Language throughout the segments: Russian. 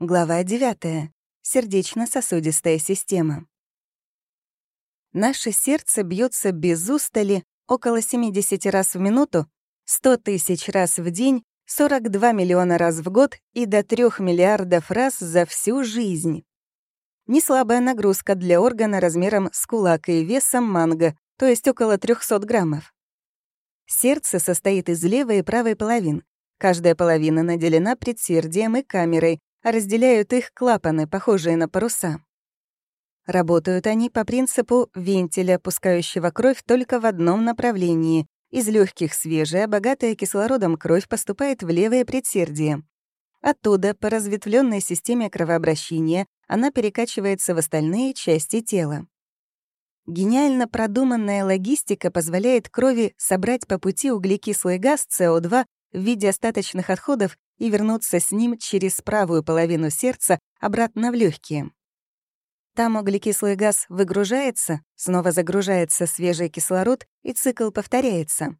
Глава 9. Сердечно-сосудистая система. Наше сердце бьется без устали около 70 раз в минуту, 100 тысяч раз в день, 42 миллиона раз в год и до 3 миллиардов раз за всю жизнь. Не слабая нагрузка для органа размером с кулак и весом манго, то есть около 300 граммов. Сердце состоит из левой и правой половин. Каждая половина наделена предсердием и камерой, разделяют их клапаны, похожие на паруса. Работают они по принципу вентиля, пускающего кровь только в одном направлении. Из легких свежая, богатая кислородом кровь поступает в левое предсердие. Оттуда, по разветвленной системе кровообращения, она перекачивается в остальные части тела. Гениально продуманная логистика позволяет крови собрать по пути углекислый газ СО2 в виде остаточных отходов и вернуться с ним через правую половину сердца обратно в легкие. Там углекислый газ выгружается, снова загружается свежий кислород, и цикл повторяется.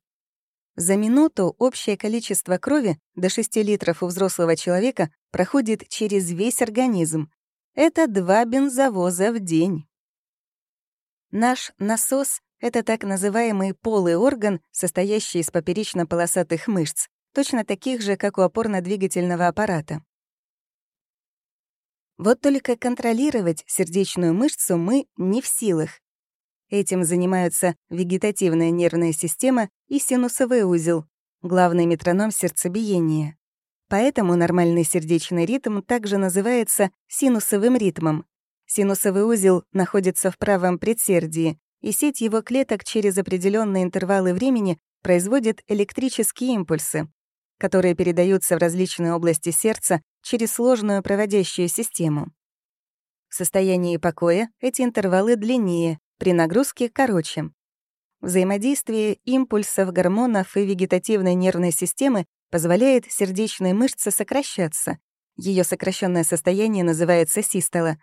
За минуту общее количество крови до 6 литров у взрослого человека проходит через весь организм. Это два бензовоза в день. Наш насос — это так называемый полый орган, состоящий из поперечно-полосатых мышц точно таких же, как у опорно-двигательного аппарата. Вот только контролировать сердечную мышцу мы не в силах. Этим занимаются вегетативная нервная система и синусовой узел, главный метроном сердцебиения. Поэтому нормальный сердечный ритм также называется синусовым ритмом. Синусовый узел находится в правом предсердии, и сеть его клеток через определенные интервалы времени производит электрические импульсы, которые передаются в различные области сердца через сложную проводящую систему. В состоянии покоя эти интервалы длиннее, при нагрузке — короче. Взаимодействие импульсов, гормонов и вегетативной нервной системы позволяет сердечной мышце сокращаться. Ее сокращенное состояние называется систола,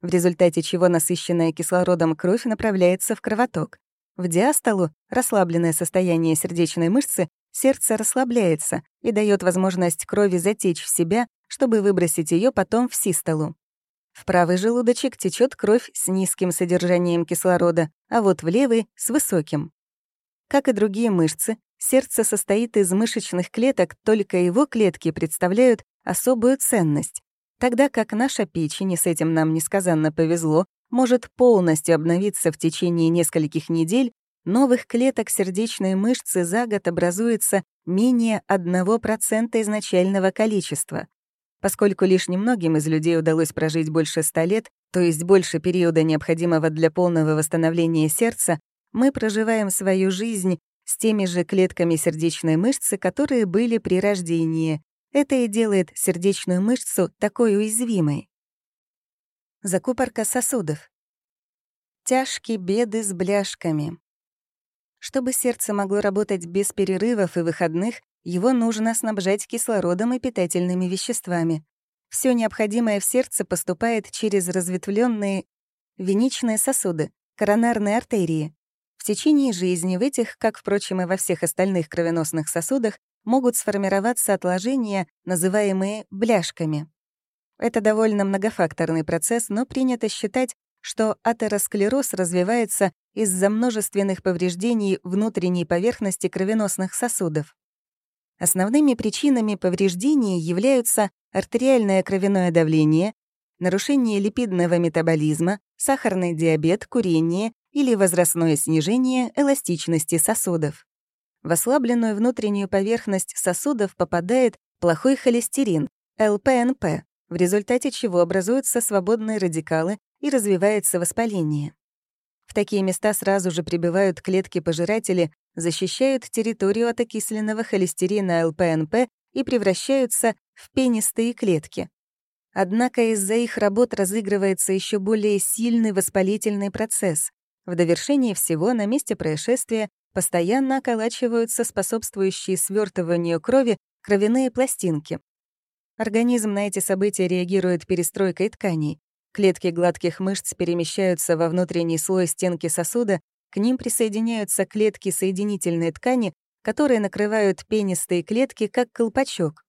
в результате чего насыщенная кислородом кровь направляется в кровоток. В диастолу расслабленное состояние сердечной мышцы сердце расслабляется и дает возможность крови затечь в себя, чтобы выбросить ее потом в систолу. В правый желудочек течет кровь с низким содержанием кислорода, а вот в левый — с высоким. Как и другие мышцы, сердце состоит из мышечных клеток, только его клетки представляют особую ценность, тогда как наша печень, и с этим нам несказанно повезло, может полностью обновиться в течение нескольких недель новых клеток сердечной мышцы за год образуется менее 1% изначального количества. Поскольку лишь немногим из людей удалось прожить больше 100 лет, то есть больше периода, необходимого для полного восстановления сердца, мы проживаем свою жизнь с теми же клетками сердечной мышцы, которые были при рождении. Это и делает сердечную мышцу такой уязвимой. Закупорка сосудов. Тяжкие беды с бляшками. Чтобы сердце могло работать без перерывов и выходных, его нужно снабжать кислородом и питательными веществами. Все необходимое в сердце поступает через разветвленные венечные сосуды, коронарные артерии. В течение жизни в этих, как, впрочем, и во всех остальных кровеносных сосудах, могут сформироваться отложения, называемые бляшками. Это довольно многофакторный процесс, но принято считать, что атеросклероз развивается из-за множественных повреждений внутренней поверхности кровеносных сосудов. Основными причинами повреждений являются артериальное кровяное давление, нарушение липидного метаболизма, сахарный диабет, курение или возрастное снижение эластичности сосудов. В ослабленную внутреннюю поверхность сосудов попадает плохой холестерин, ЛПНП, в результате чего образуются свободные радикалы и развивается воспаление. В такие места сразу же прибывают клетки-пожиратели, защищают территорию от окисленного холестерина ЛПНП и превращаются в пенистые клетки. Однако из-за их работ разыгрывается еще более сильный воспалительный процесс. В довершении всего на месте происшествия постоянно околачиваются способствующие свертыванию крови кровяные пластинки. Организм на эти события реагирует перестройкой тканей. Клетки гладких мышц перемещаются во внутренний слой стенки сосуда, к ним присоединяются клетки соединительной ткани, которые накрывают пенистые клетки, как колпачок.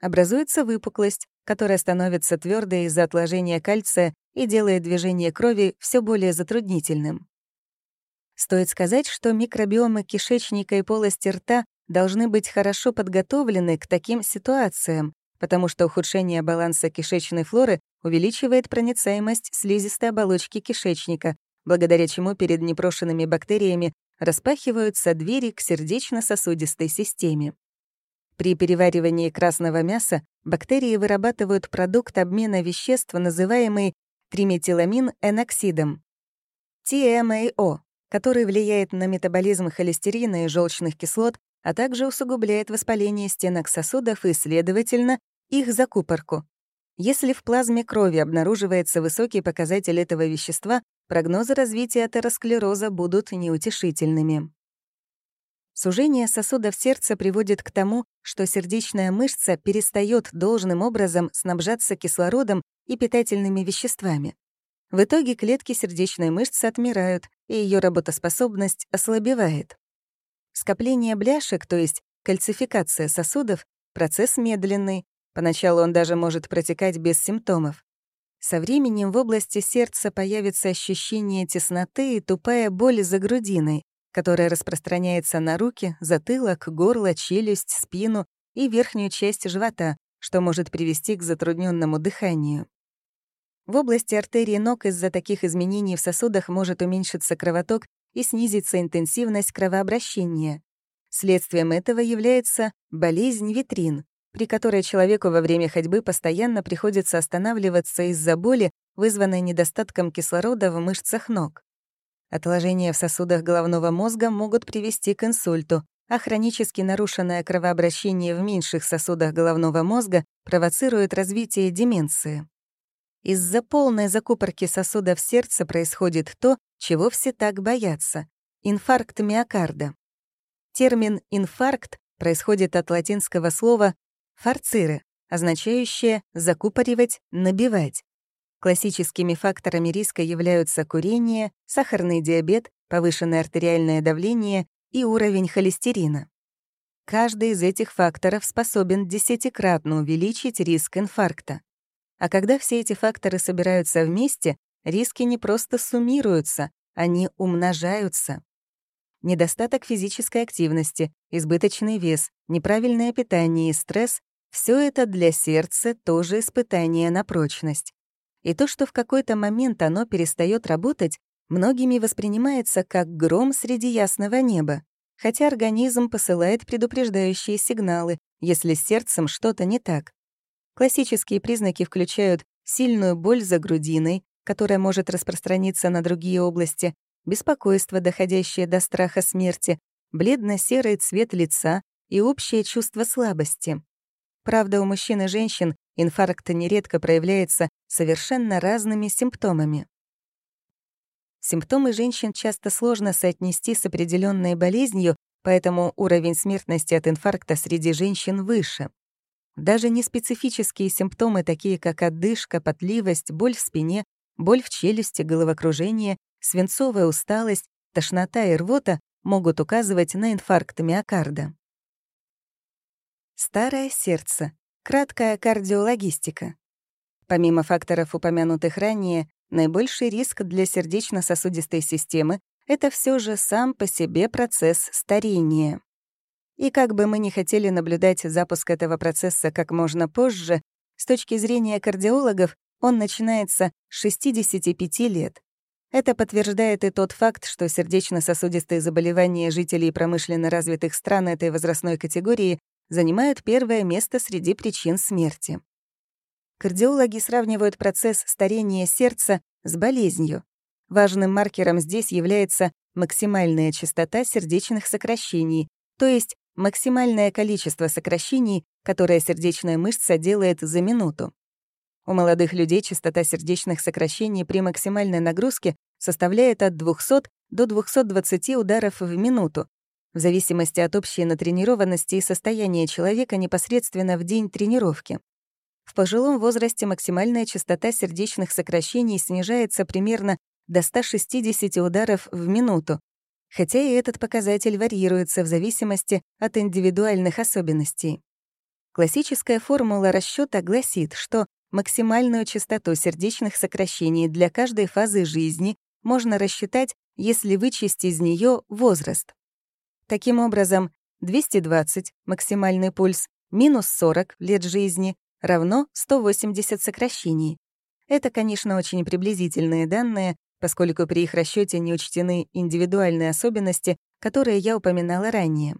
Образуется выпуклость, которая становится твердой из-за отложения кальция и делает движение крови все более затруднительным. Стоит сказать, что микробиомы кишечника и полости рта должны быть хорошо подготовлены к таким ситуациям, потому что ухудшение баланса кишечной флоры увеличивает проницаемость слизистой оболочки кишечника, благодаря чему перед непрошенными бактериями распахиваются двери к сердечно-сосудистой системе. При переваривании красного мяса бактерии вырабатывают продукт обмена веществ, называемый триметиламин-эноксидом, TMAO, который влияет на метаболизм холестерина и желчных кислот, а также усугубляет воспаление стенок сосудов и, следовательно, их закупорку. Если в плазме крови обнаруживается высокий показатель этого вещества, прогнозы развития атеросклероза будут неутешительными. Сужение сосудов сердца приводит к тому, что сердечная мышца перестает должным образом снабжаться кислородом и питательными веществами. В итоге клетки сердечной мышцы отмирают, и ее работоспособность ослабевает. Скопление бляшек, то есть кальцификация сосудов, процесс медленный, поначалу он даже может протекать без симптомов. Со временем в области сердца появится ощущение тесноты и тупая боль за грудиной, которая распространяется на руки, затылок, горло, челюсть, спину и верхнюю часть живота, что может привести к затрудненному дыханию. В области артерий ног из-за таких изменений в сосудах может уменьшиться кровоток и снизится интенсивность кровообращения. Следствием этого является болезнь витрин, при которой человеку во время ходьбы постоянно приходится останавливаться из-за боли, вызванной недостатком кислорода в мышцах ног. Отложения в сосудах головного мозга могут привести к инсульту, а хронически нарушенное кровообращение в меньших сосудах головного мозга провоцирует развитие деменции. Из-за полной закупорки сосудов сердца происходит то, чего все так боятся — инфаркт миокарда. Термин «инфаркт» происходит от латинского слова «фарциры», означающее «закупоривать», «набивать». Классическими факторами риска являются курение, сахарный диабет, повышенное артериальное давление и уровень холестерина. Каждый из этих факторов способен десятикратно увеличить риск инфаркта. А когда все эти факторы собираются вместе, риски не просто суммируются, они умножаются. Недостаток физической активности, избыточный вес, неправильное питание и стресс — все это для сердца тоже испытание на прочность. И то, что в какой-то момент оно перестает работать, многими воспринимается как гром среди ясного неба, хотя организм посылает предупреждающие сигналы, если с сердцем что-то не так. Классические признаки включают сильную боль за грудиной, которая может распространиться на другие области, беспокойство, доходящее до страха смерти, бледно-серый цвет лица и общее чувство слабости. Правда, у мужчин и женщин инфаркт нередко проявляется совершенно разными симптомами. Симптомы женщин часто сложно соотнести с определенной болезнью, поэтому уровень смертности от инфаркта среди женщин выше. Даже неспецифические симптомы, такие как отдышка, потливость, боль в спине, боль в челюсти, головокружение, свинцовая усталость, тошнота и рвота могут указывать на инфаркт миокарда. Старое сердце. Краткая кардиологистика. Помимо факторов, упомянутых ранее, наибольший риск для сердечно-сосудистой системы — это все же сам по себе процесс старения. И как бы мы ни хотели наблюдать запуск этого процесса как можно позже, с точки зрения кардиологов он начинается с 65 лет. Это подтверждает и тот факт, что сердечно-сосудистые заболевания жителей промышленно развитых стран этой возрастной категории занимают первое место среди причин смерти. Кардиологи сравнивают процесс старения сердца с болезнью. Важным маркером здесь является максимальная частота сердечных сокращений, то есть максимальное количество сокращений, которое сердечная мышца делает за минуту. У молодых людей частота сердечных сокращений при максимальной нагрузке составляет от 200 до 220 ударов в минуту, в зависимости от общей натренированности и состояния человека непосредственно в день тренировки. В пожилом возрасте максимальная частота сердечных сокращений снижается примерно до 160 ударов в минуту, хотя и этот показатель варьируется в зависимости от индивидуальных особенностей. Классическая формула расчета гласит, что максимальную частоту сердечных сокращений для каждой фазы жизни можно рассчитать, если вычесть из нее возраст. Таким образом, 220 — максимальный пульс, минус 40 лет жизни равно 180 сокращений. Это, конечно, очень приблизительные данные, поскольку при их расчете не учтены индивидуальные особенности, которые я упоминала ранее.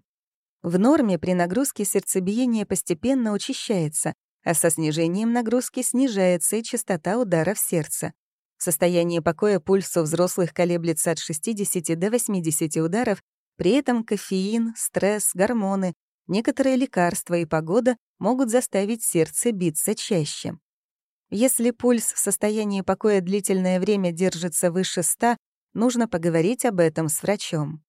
В норме при нагрузке сердцебиение постепенно учащается, а со снижением нагрузки снижается и частота ударов сердца. В состоянии покоя пульс у взрослых колеблется от 60 до 80 ударов, при этом кофеин, стресс, гормоны, некоторые лекарства и погода могут заставить сердце биться чаще. Если пульс в состоянии покоя длительное время держится выше 100, нужно поговорить об этом с врачом.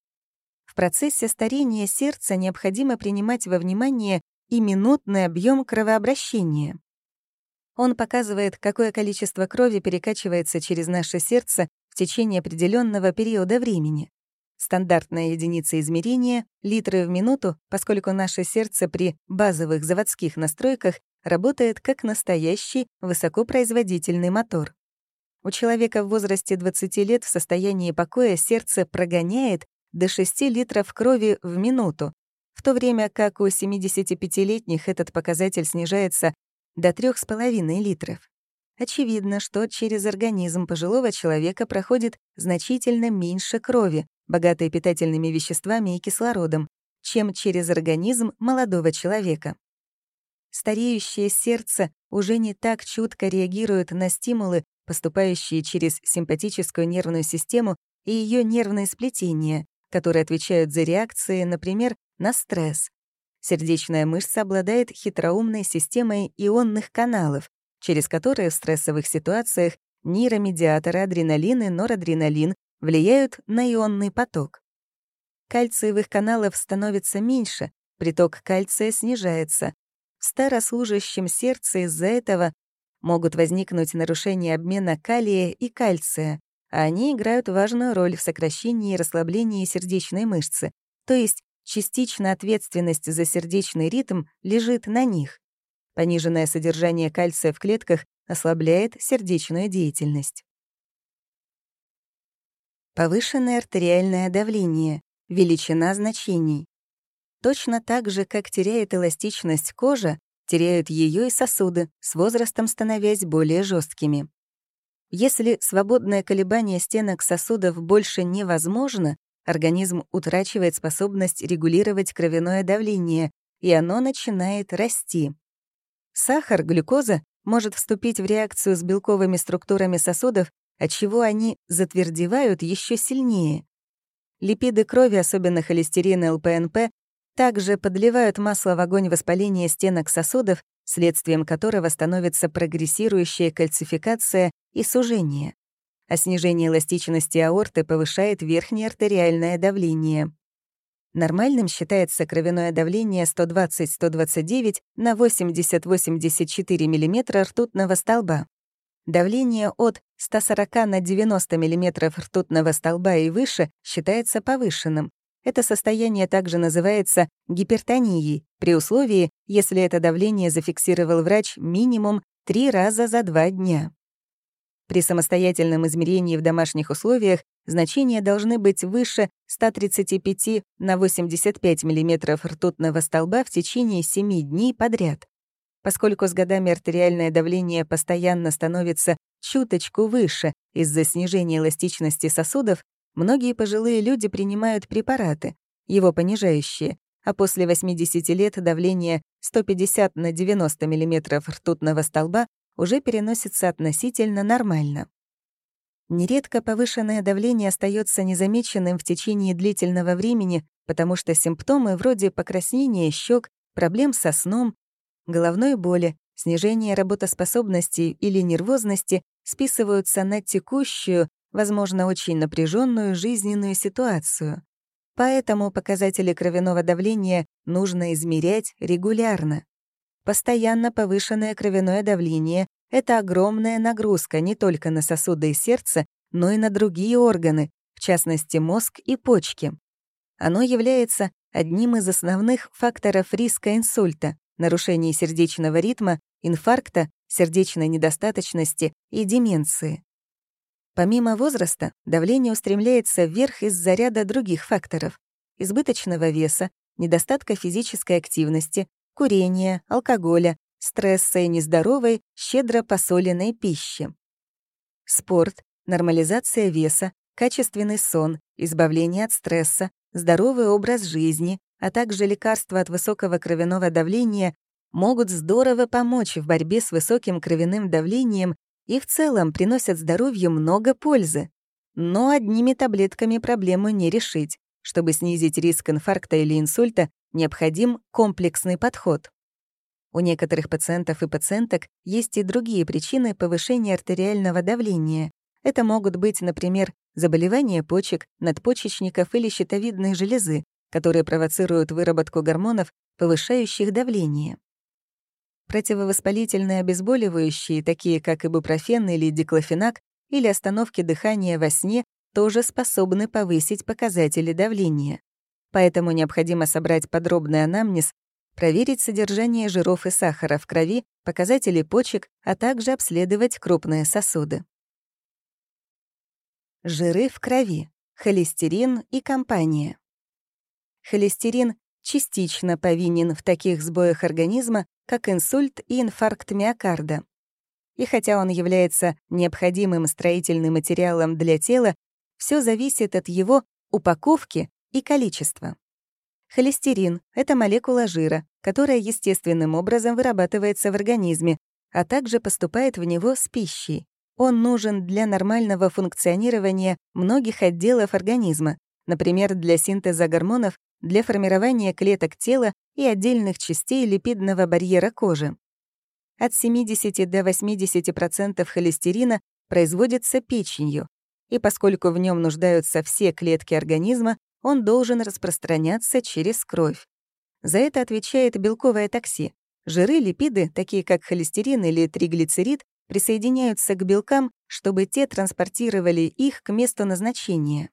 В процессе старения сердца необходимо принимать во внимание и минутный объем кровообращения. Он показывает, какое количество крови перекачивается через наше сердце в течение определенного периода времени. Стандартная единица измерения — литры в минуту, поскольку наше сердце при базовых заводских настройках работает как настоящий высокопроизводительный мотор. У человека в возрасте 20 лет в состоянии покоя сердце прогоняет до 6 литров крови в минуту, в то время как у 75-летних этот показатель снижается до 3,5 литров. Очевидно, что через организм пожилого человека проходит значительно меньше крови, богатой питательными веществами и кислородом, чем через организм молодого человека. Стареющее сердце уже не так чутко реагирует на стимулы, поступающие через симпатическую нервную систему и ее нервные сплетения, которые отвечают за реакции, например, на стресс. Сердечная мышца обладает хитроумной системой ионных каналов, через которые в стрессовых ситуациях нейромедиаторы адреналин и норадреналин влияют на ионный поток. Кальциевых каналов становится меньше, приток кальция снижается. В старослужащем сердце из-за этого могут возникнуть нарушения обмена калия и кальция, а они играют важную роль в сокращении и расслаблении сердечной мышцы, то есть частично ответственность за сердечный ритм лежит на них. Пониженное содержание кальция в клетках ослабляет сердечную деятельность. Повышенное артериальное давление, величина значений. Точно так же, как теряет эластичность кожа, теряют ее и сосуды, с возрастом становясь более жесткими. Если свободное колебание стенок сосудов больше невозможно, организм утрачивает способность регулировать кровяное давление, и оно начинает расти. Сахар, глюкоза, может вступить в реакцию с белковыми структурами сосудов, отчего они затвердевают еще сильнее. Липиды крови, особенно холестерин и ЛПНП, также подливают масло в огонь воспаления стенок сосудов, следствием которого становится прогрессирующая кальцификация и сужение. А снижение эластичности аорты повышает верхнее артериальное давление. Нормальным считается кровяное давление 120-129 на 80-84 мм ртутного столба. Давление от 140 на 90 мм ртутного столба и выше считается повышенным, это состояние также называется гипертонией, при условии, если это давление зафиксировал врач минимум три раза за два дня. При самостоятельном измерении в домашних условиях значения должны быть выше 135 на 85 мм ртутного столба в течение 7 дней подряд. Поскольку с годами артериальное давление постоянно становится чуточку выше из-за снижения эластичности сосудов, Многие пожилые люди принимают препараты, его понижающие, а после 80 лет давление 150 на 90 мм ртутного столба уже переносится относительно нормально. Нередко повышенное давление остается незамеченным в течение длительного времени, потому что симптомы вроде покраснения щек, проблем со сном, головной боли, снижения работоспособности или нервозности списываются на текущую, возможно, очень напряженную жизненную ситуацию. Поэтому показатели кровяного давления нужно измерять регулярно. Постоянно повышенное кровяное давление — это огромная нагрузка не только на сосуды и сердце, но и на другие органы, в частности мозг и почки. Оно является одним из основных факторов риска инсульта, нарушений сердечного ритма, инфаркта, сердечной недостаточности и деменции. Помимо возраста, давление устремляется вверх из-за ряда других факторов — избыточного веса, недостатка физической активности, курения, алкоголя, стресса и нездоровой, щедро посоленной пищи. Спорт, нормализация веса, качественный сон, избавление от стресса, здоровый образ жизни, а также лекарства от высокого кровяного давления могут здорово помочь в борьбе с высоким кровяным давлением и в целом приносят здоровью много пользы. Но одними таблетками проблему не решить. Чтобы снизить риск инфаркта или инсульта, необходим комплексный подход. У некоторых пациентов и пациенток есть и другие причины повышения артериального давления. Это могут быть, например, заболевания почек, надпочечников или щитовидной железы, которые провоцируют выработку гормонов, повышающих давление. Противовоспалительные обезболивающие, такие как ибупрофен или диклофенак, или остановки дыхания во сне, тоже способны повысить показатели давления. Поэтому необходимо собрать подробный анамнез, проверить содержание жиров и сахара в крови, показатели почек, а также обследовать крупные сосуды. Жиры в крови, холестерин и компания. Холестерин частично повинен в таких сбоях организма, как инсульт и инфаркт миокарда. И хотя он является необходимым строительным материалом для тела, все зависит от его упаковки и количества. Холестерин — это молекула жира, которая естественным образом вырабатывается в организме, а также поступает в него с пищей. Он нужен для нормального функционирования многих отделов организма, например, для синтеза гормонов для формирования клеток тела и отдельных частей липидного барьера кожи. От 70 до 80% холестерина производится печенью, и поскольку в нем нуждаются все клетки организма, он должен распространяться через кровь. За это отвечает белковое такси. Жиры, липиды, такие как холестерин или триглицерид, присоединяются к белкам, чтобы те транспортировали их к месту назначения.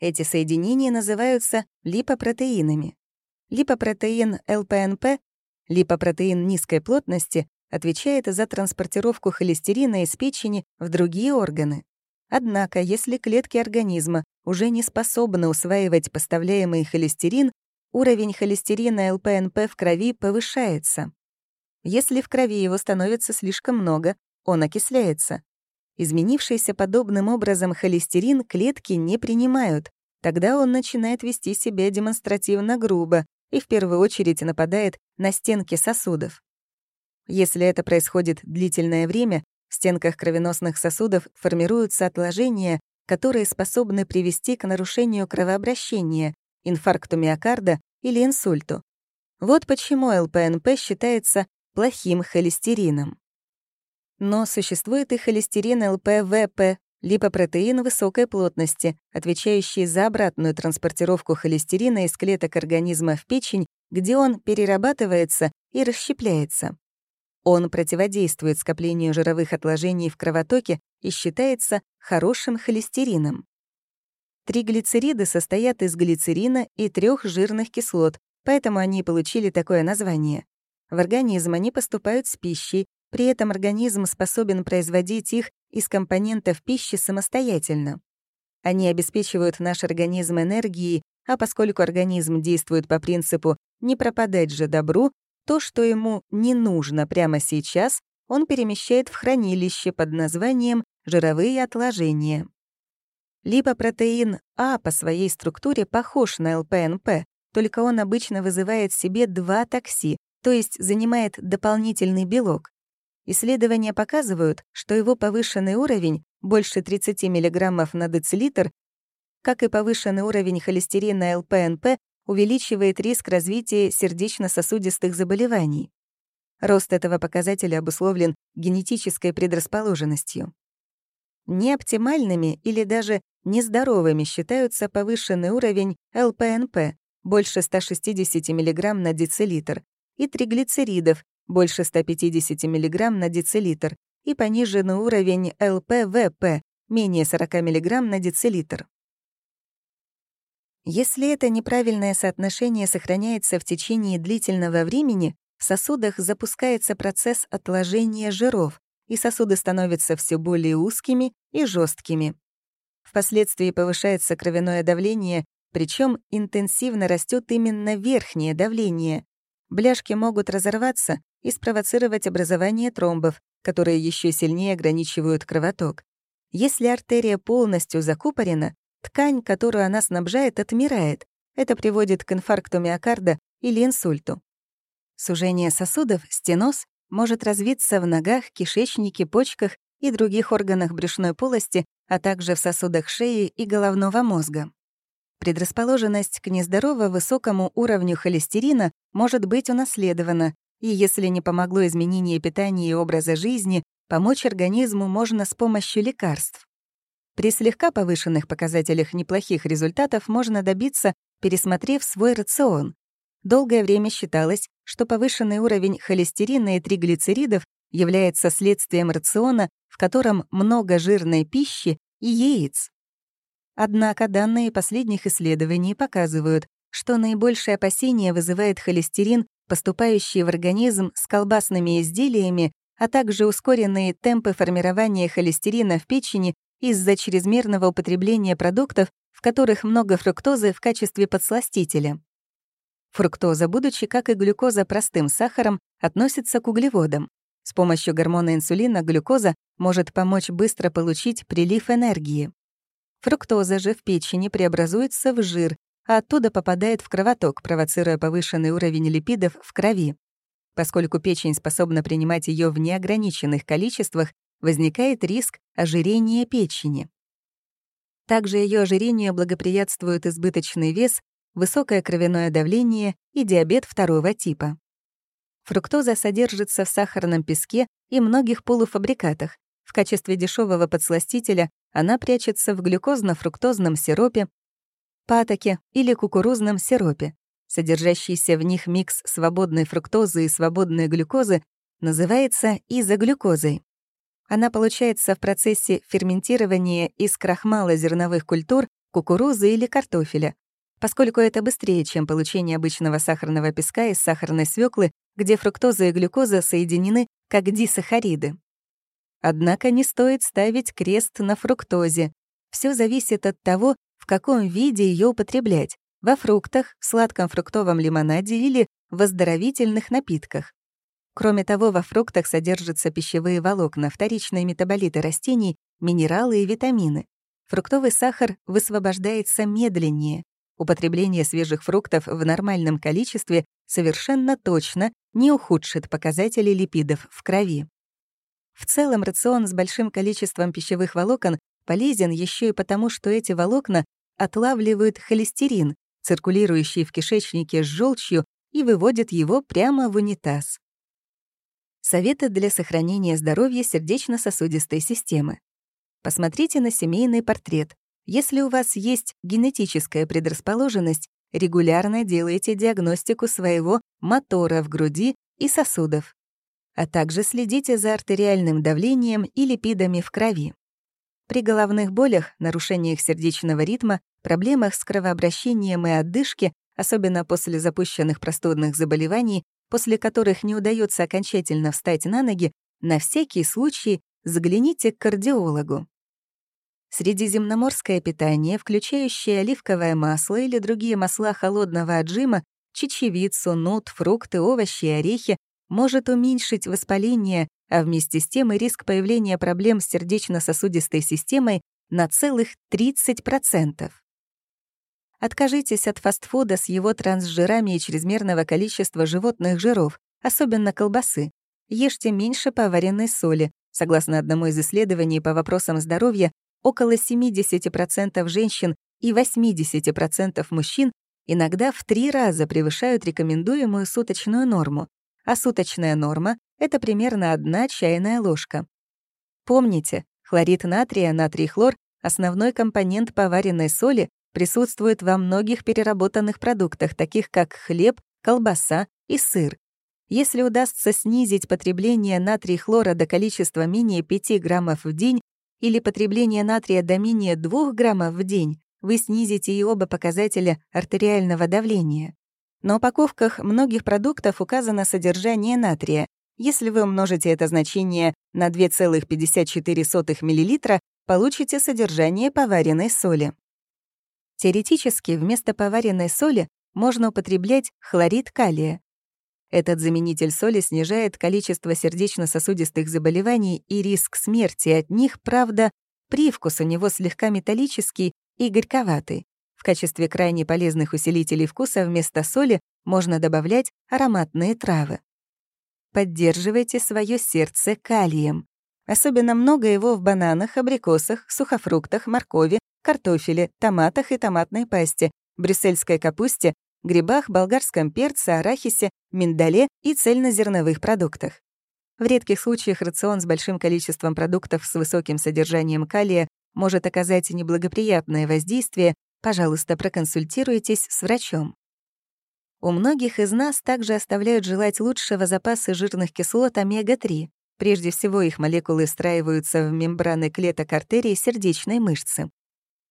Эти соединения называются липопротеинами. Липопротеин ЛПНП, липопротеин низкой плотности, отвечает за транспортировку холестерина из печени в другие органы. Однако, если клетки организма уже не способны усваивать поставляемый холестерин, уровень холестерина ЛПНП в крови повышается. Если в крови его становится слишком много, он окисляется. Изменившийся подобным образом холестерин клетки не принимают. Тогда он начинает вести себя демонстративно грубо и в первую очередь нападает на стенки сосудов. Если это происходит длительное время, в стенках кровеносных сосудов формируются отложения, которые способны привести к нарушению кровообращения, инфаркту миокарда или инсульту. Вот почему ЛПНП считается плохим холестерином. Но существует и холестерин ЛПВП, липопротеин высокой плотности, отвечающий за обратную транспортировку холестерина из клеток организма в печень, где он перерабатывается и расщепляется. Он противодействует скоплению жировых отложений в кровотоке и считается хорошим холестерином. Триглицериды состоят из глицерина и трех жирных кислот, поэтому они получили такое название. В организм они поступают с пищей, при этом организм способен производить их из компонентов пищи самостоятельно. Они обеспечивают наш организм энергией, а поскольку организм действует по принципу «не пропадать же добру», то, что ему не нужно прямо сейчас, он перемещает в хранилище под названием «жировые отложения». Липопротеин А по своей структуре похож на ЛПНП, только он обычно вызывает себе два такси, то есть занимает дополнительный белок. Исследования показывают, что его повышенный уровень, больше 30 мг на децилитр, как и повышенный уровень холестерина ЛПНП, увеличивает риск развития сердечно-сосудистых заболеваний. Рост этого показателя обусловлен генетической предрасположенностью. Неоптимальными или даже нездоровыми считаются повышенный уровень ЛПНП, больше 160 мг на децилитр, и триглицеридов, больше 150 мг на децилитр, и пониженный уровень ЛПВП, менее 40 мг на децилитр. Если это неправильное соотношение сохраняется в течение длительного времени, в сосудах запускается процесс отложения жиров, и сосуды становятся все более узкими и жесткими. Впоследствии повышается кровяное давление, причем интенсивно растет именно верхнее давление. Бляшки могут разорваться и спровоцировать образование тромбов, которые еще сильнее ограничивают кровоток. Если артерия полностью закупорена, ткань, которую она снабжает, отмирает. Это приводит к инфаркту миокарда или инсульту. Сужение сосудов, стеноз, может развиться в ногах, кишечнике, почках и других органах брюшной полости, а также в сосудах шеи и головного мозга. Предрасположенность к нездорово высокому уровню холестерина может быть унаследована, и если не помогло изменение питания и образа жизни, помочь организму можно с помощью лекарств. При слегка повышенных показателях неплохих результатов можно добиться, пересмотрев свой рацион. Долгое время считалось, что повышенный уровень холестерина и триглицеридов является следствием рациона, в котором много жирной пищи и яиц. Однако данные последних исследований показывают, что наибольшее опасение вызывает холестерин, поступающий в организм с колбасными изделиями, а также ускоренные темпы формирования холестерина в печени из-за чрезмерного употребления продуктов, в которых много фруктозы в качестве подсластителя. Фруктоза, будучи, как и глюкоза, простым сахаром, относится к углеводам. С помощью гормона инсулина глюкоза может помочь быстро получить прилив энергии. Фруктоза же в печени преобразуется в жир, а оттуда попадает в кровоток, провоцируя повышенный уровень липидов в крови. Поскольку печень способна принимать ее в неограниченных количествах, возникает риск ожирения печени. Также ее ожирению благоприятствует избыточный вес, высокое кровяное давление и диабет второго типа. Фруктоза содержится в сахарном песке и многих полуфабрикатах. В качестве дешевого подсластителя она прячется в глюкозно-фруктозном сиропе, патоке или кукурузном сиропе. Содержащийся в них микс свободной фруктозы и свободной глюкозы называется изоглюкозой. Она получается в процессе ферментирования из крахмала зерновых культур, кукурузы или картофеля. Поскольку это быстрее, чем получение обычного сахарного песка из сахарной свеклы, где фруктоза и глюкоза соединены как дисахариды. Однако не стоит ставить крест на фруктозе. Все зависит от того, в каком виде ее употреблять — во фруктах, в сладком фруктовом лимонаде или в оздоровительных напитках. Кроме того, во фруктах содержатся пищевые волокна, вторичные метаболиты растений, минералы и витамины. Фруктовый сахар высвобождается медленнее. Употребление свежих фруктов в нормальном количестве совершенно точно не ухудшит показатели липидов в крови. В целом рацион с большим количеством пищевых волокон полезен еще и потому, что эти волокна отлавливают холестерин, циркулирующий в кишечнике с желчью, и выводят его прямо в унитаз. Советы для сохранения здоровья сердечно-сосудистой системы. Посмотрите на семейный портрет. Если у вас есть генетическая предрасположенность, регулярно делайте диагностику своего мотора в груди и сосудов, а также следите за артериальным давлением и липидами в крови. При головных болях, нарушениях сердечного ритма, проблемах с кровообращением и отдышке, особенно после запущенных простудных заболеваний, после которых не удается окончательно встать на ноги, на всякий случай загляните к кардиологу. Средиземноморское питание, включающее оливковое масло или другие масла холодного отжима, чечевицу, нут, фрукты, овощи и орехи, может уменьшить воспаление, а вместе с тем и риск появления проблем с сердечно-сосудистой системой на целых 30%. Откажитесь от фастфуда с его трансжирами и чрезмерного количества животных жиров, особенно колбасы. Ешьте меньше поваренной соли. Согласно одному из исследований по вопросам здоровья, около 70% женщин и 80% мужчин иногда в три раза превышают рекомендуемую суточную норму, а суточная норма — это примерно одна чайная ложка. Помните, хлорид натрия, натрий-хлор — основной компонент поваренной соли, присутствует во многих переработанных продуктах, таких как хлеб, колбаса и сыр. Если удастся снизить потребление натрий-хлора до количества менее 5 граммов в день или потребление натрия до менее 2 граммов в день, вы снизите и оба показателя артериального давления. На упаковках многих продуктов указано содержание натрия. Если вы умножите это значение на 2,54 мл, получите содержание поваренной соли. Теоретически вместо поваренной соли можно употреблять хлорид калия. Этот заменитель соли снижает количество сердечно-сосудистых заболеваний и риск смерти от них, правда, привкус у него слегка металлический и горьковатый. В качестве крайне полезных усилителей вкуса вместо соли можно добавлять ароматные травы. Поддерживайте свое сердце калием. Особенно много его в бананах, абрикосах, сухофруктах, моркови, картофеле, томатах и томатной пасте, брюссельской капусте, грибах, болгарском перце, арахисе, миндале и цельнозерновых продуктах. В редких случаях рацион с большим количеством продуктов с высоким содержанием калия может оказать неблагоприятное воздействие Пожалуйста, проконсультируйтесь с врачом. У многих из нас также оставляют желать лучшего запаса жирных кислот омега-3. Прежде всего, их молекулы встраиваются в мембраны клеток артерий сердечной мышцы.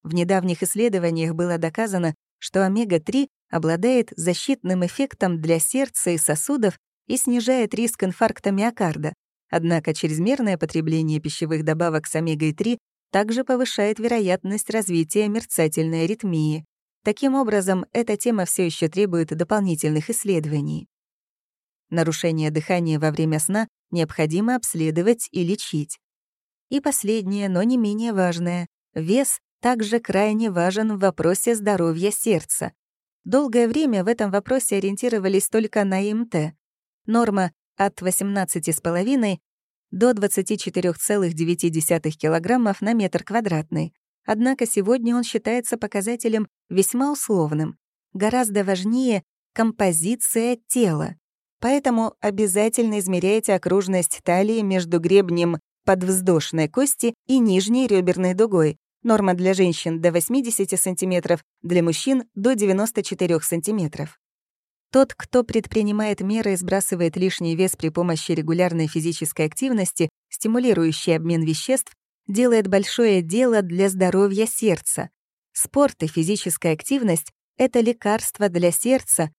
В недавних исследованиях было доказано, что омега-3 обладает защитным эффектом для сердца и сосудов и снижает риск инфаркта миокарда. Однако чрезмерное потребление пищевых добавок с омегой-3 также повышает вероятность развития мерцательной аритмии. Таким образом, эта тема все еще требует дополнительных исследований. Нарушение дыхания во время сна необходимо обследовать и лечить. И последнее, но не менее важное — вес также крайне важен в вопросе здоровья сердца. Долгое время в этом вопросе ориентировались только на ИМТ. Норма от 18,5 до 24,9 кг на метр квадратный. Однако сегодня он считается показателем весьма условным. Гораздо важнее композиция тела. Поэтому обязательно измеряйте окружность талии между гребнем подвздошной кости и нижней реберной дугой. Норма для женщин до 80 см, для мужчин — до 94 см. Тот, кто предпринимает меры и сбрасывает лишний вес при помощи регулярной физической активности, стимулирующей обмен веществ, делает большое дело для здоровья сердца. Спорт и физическая активность — это лекарство для сердца,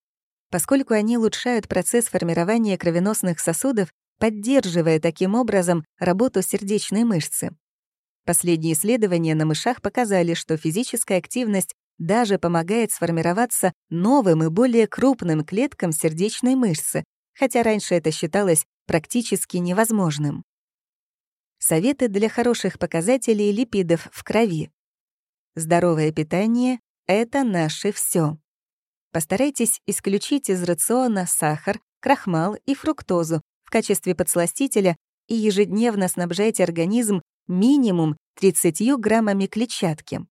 поскольку они улучшают процесс формирования кровеносных сосудов, поддерживая таким образом работу сердечной мышцы. Последние исследования на мышах показали, что физическая активность даже помогает сформироваться новым и более крупным клеткам сердечной мышцы, хотя раньше это считалось практически невозможным. Советы для хороших показателей липидов в крови. Здоровое питание — это наше все. Постарайтесь исключить из рациона сахар, крахмал и фруктозу в качестве подсластителя и ежедневно снабжайте организм минимум 30 граммами клетчатки.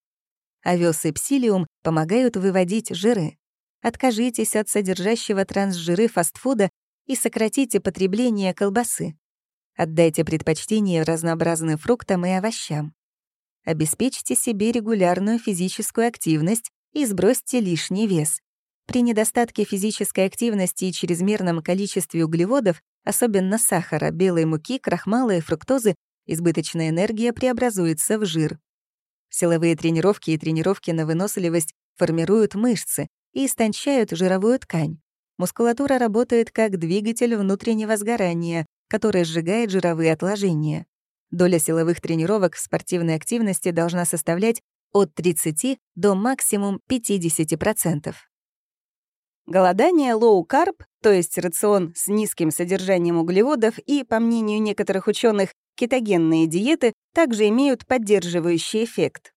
Овес и псилиум помогают выводить жиры. Откажитесь от содержащего трансжиры фастфуда и сократите потребление колбасы. Отдайте предпочтение разнообразным фруктам и овощам. Обеспечьте себе регулярную физическую активность и сбросьте лишний вес. При недостатке физической активности и чрезмерном количестве углеводов, особенно сахара, белой муки, крахмала и фруктозы, избыточная энергия преобразуется в жир. Силовые тренировки и тренировки на выносливость формируют мышцы и истончают жировую ткань. Мускулатура работает как двигатель внутреннего сгорания, который сжигает жировые отложения. Доля силовых тренировок в спортивной активности должна составлять от 30 до максимум 50%. Голодание low-carb, то есть рацион с низким содержанием углеводов и, по мнению некоторых ученых, кетогенные диеты также имеют поддерживающий эффект.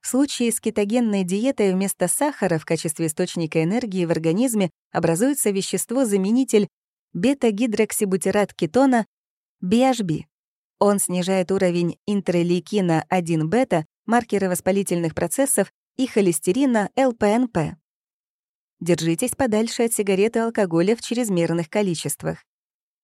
В случае с кетогенной диетой вместо сахара в качестве источника энергии в организме образуется вещество-заменитель бета-гидроксибутират кетона BHB. Он снижает уровень интерлейкина 1-бета, маркера воспалительных процессов, и холестерина ЛПНП. Держитесь подальше от сигарет и алкоголя в чрезмерных количествах.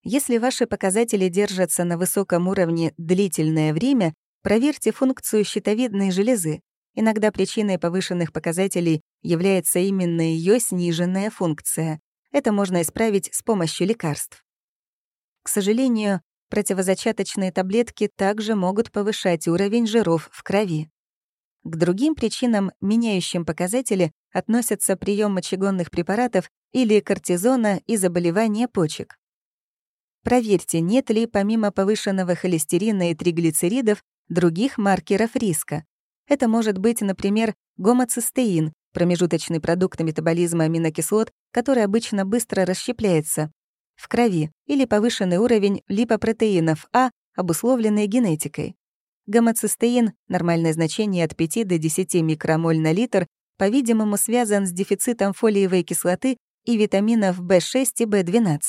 Если ваши показатели держатся на высоком уровне длительное время, проверьте функцию щитовидной железы. Иногда причиной повышенных показателей является именно ее сниженная функция. Это можно исправить с помощью лекарств. К сожалению, противозачаточные таблетки также могут повышать уровень жиров в крови. К другим причинам, меняющим показатели, относятся прием мочегонных препаратов или кортизона и заболевания почек. Проверьте, нет ли помимо повышенного холестерина и триглицеридов других маркеров риска. Это может быть, например, гомоцистеин, промежуточный продукт метаболизма аминокислот, который обычно быстро расщепляется в крови, или повышенный уровень липопротеинов А, обусловленный генетикой. Гомоцистеин, нормальное значение от 5 до 10 микромоль на литр, по-видимому, связан с дефицитом фолиевой кислоты и витаминов В6 и В12.